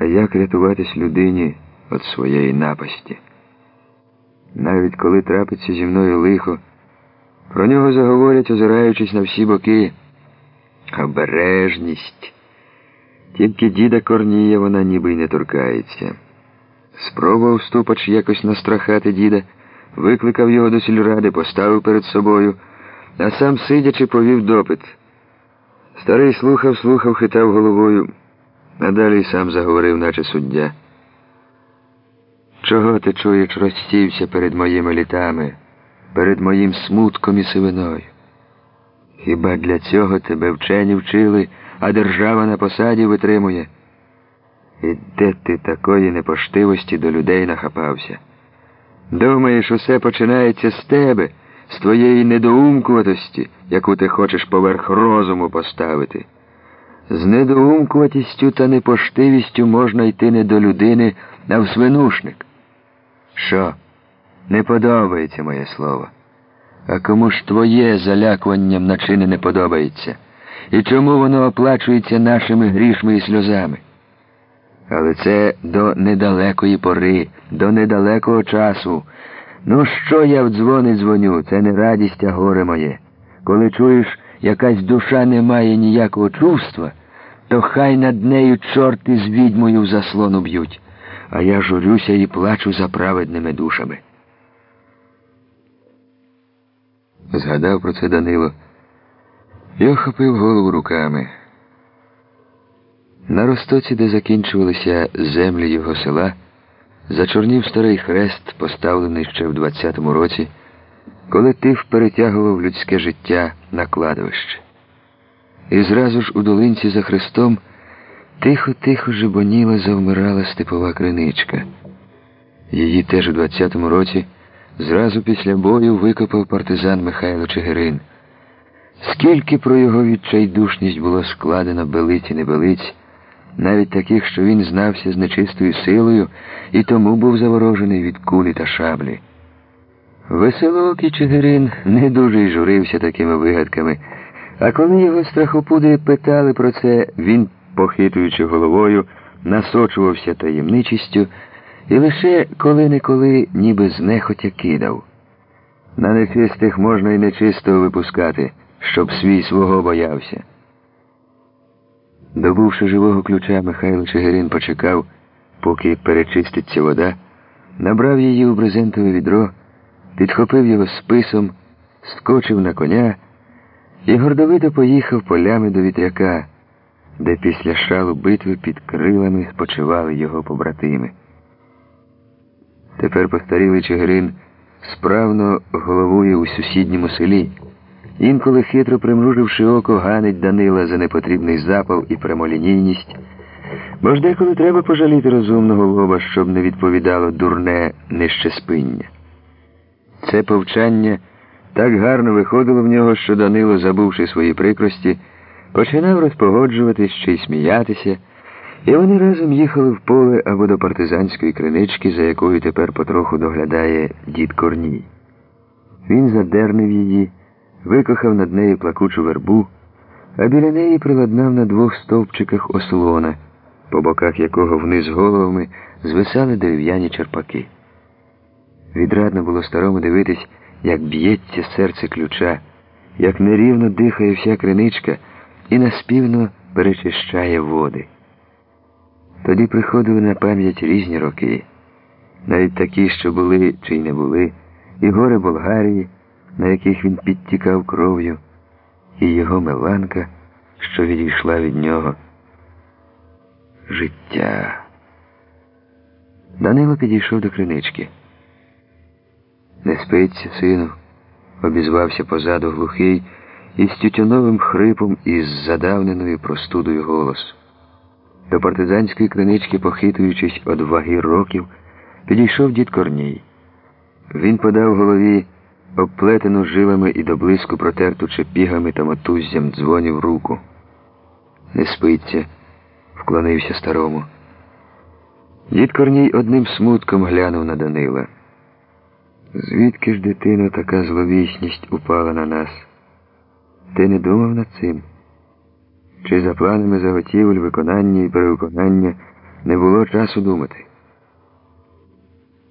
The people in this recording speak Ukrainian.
А як рятуватись людині від своєї напасті? Навіть коли трапиться зі мною лихо, про нього заговорять, озираючись на всі боки. Обережність. Тільки діда Корнія вона ніби й не торкається. Спробував ступач якось настрахати діда, викликав його до сільради, поставив перед собою, а сам, сидячи, повів допит. Старий слухав, слухав, хитав головою, а далі сам заговорив, наче суддя. Чого ти чуєш, розсівся перед моїми літами, перед моїм смутком і сивиною? Хіба для цього тебе вчені вчили, а держава на посаді витримує? І де ти такої непоштивості до людей нахапався? Думаєш, усе починається з тебе, з твоєї недоумкуватості, яку ти хочеш поверх розуму поставити. З недоумкуватістю та непоштивістю можна йти не до людини, а в свинушник. Що? Не подобається моє слово. А кому ж твоє залякуванням начини не подобається? І чому воно оплачується нашими грішми і сльозами? Але це до недалекої пори, до недалекого часу. Ну, що я в дзвони дзвоню? Це не радість, а горе моє. Коли чуєш, якась душа не має ніякого чувства, то хай над нею чорти з відьмою в заслону б'ють, а я журюся і плачу за праведними душами. Згадав про це Данило і охопив голову руками. На ростоці, де закінчувалися землі його села, зачорнів старий хрест, поставлений ще в 20-му році, коли тиф перетягував людське життя на кладовище. І зразу ж у долинці за хрестом тихо-тихо жебоніла завмирала степова криничка. Її теж у 20-му році зразу після бою викопав партизан Михайло Чигирин. Скільки про його відчайдушність було складено белиць і небелиць, навіть таких, що він знався з нечистою силою і тому був заворожений від кулі та шаблі. Веселокий Чигирин не дуже й журився такими вигадками, а коли його страхопуди питали про це, він, похитуючи головою, насочувався таємничістю і лише коли-неколи ніби знехотя кидав. На нечистих можна й нечистого випускати, щоб свій свого боявся. Добувши живого ключа, Михайло Чигирин почекав, поки перечиститься вода, набрав її у брезентове відро, підхопив його списом, скочив на коня і гордовито поїхав полями до вітряка, де після шалу битви під крилами спочивали його побратими. Тепер постарілий Чигирин справно головує у сусідньому селі. Інколи хитро примруживши око, ганить Данила за непотрібний запал і прямолінійність, бо ж деколи треба пожаліти розумного лоба, щоб не відповідало дурне нещеспиння. Це повчання так гарно виходило в нього, що Данило, забувши свої прикрості, починав розпогоджуватись чи й сміятися, і вони разом їхали в поле або до партизанської кринички, за якою тепер потроху доглядає дід Корній. Він задернив її викохав над нею плакучу вербу, а біля неї приладнав на двох стовпчиках ослона, по боках якого вниз головами звисали дерев'яні черпаки. Відрадно було старому дивитись, як б'ється серце ключа, як нерівно дихає вся криничка і наспівно перечищає води. Тоді приходили на пам'ять різні роки, навіть такі, що були чи й не були, і гори Болгарії на яких він підтікав кров'ю, і його меланка, що відійшла від нього. Життя. Данило підійшов до кринички. Спиться, сину, обізвався позаду глухий із тютюновим хрипом і з задавненою простудою голос. До партизанської кринички, похитуючись од ваги років, підійшов дід Корній. Він подав голові обплетену жилами і до блиску протерту чепігами та мотуззям дзвонів руку. Не спиться, вклонився старому. Дід Корній одним смутком глянув на Данила. Звідки ж, дитино, така зловісність упала на нас? Ти не думав над цим? Чи за планами заготівель, виконання і перевиконання Не було часу думати.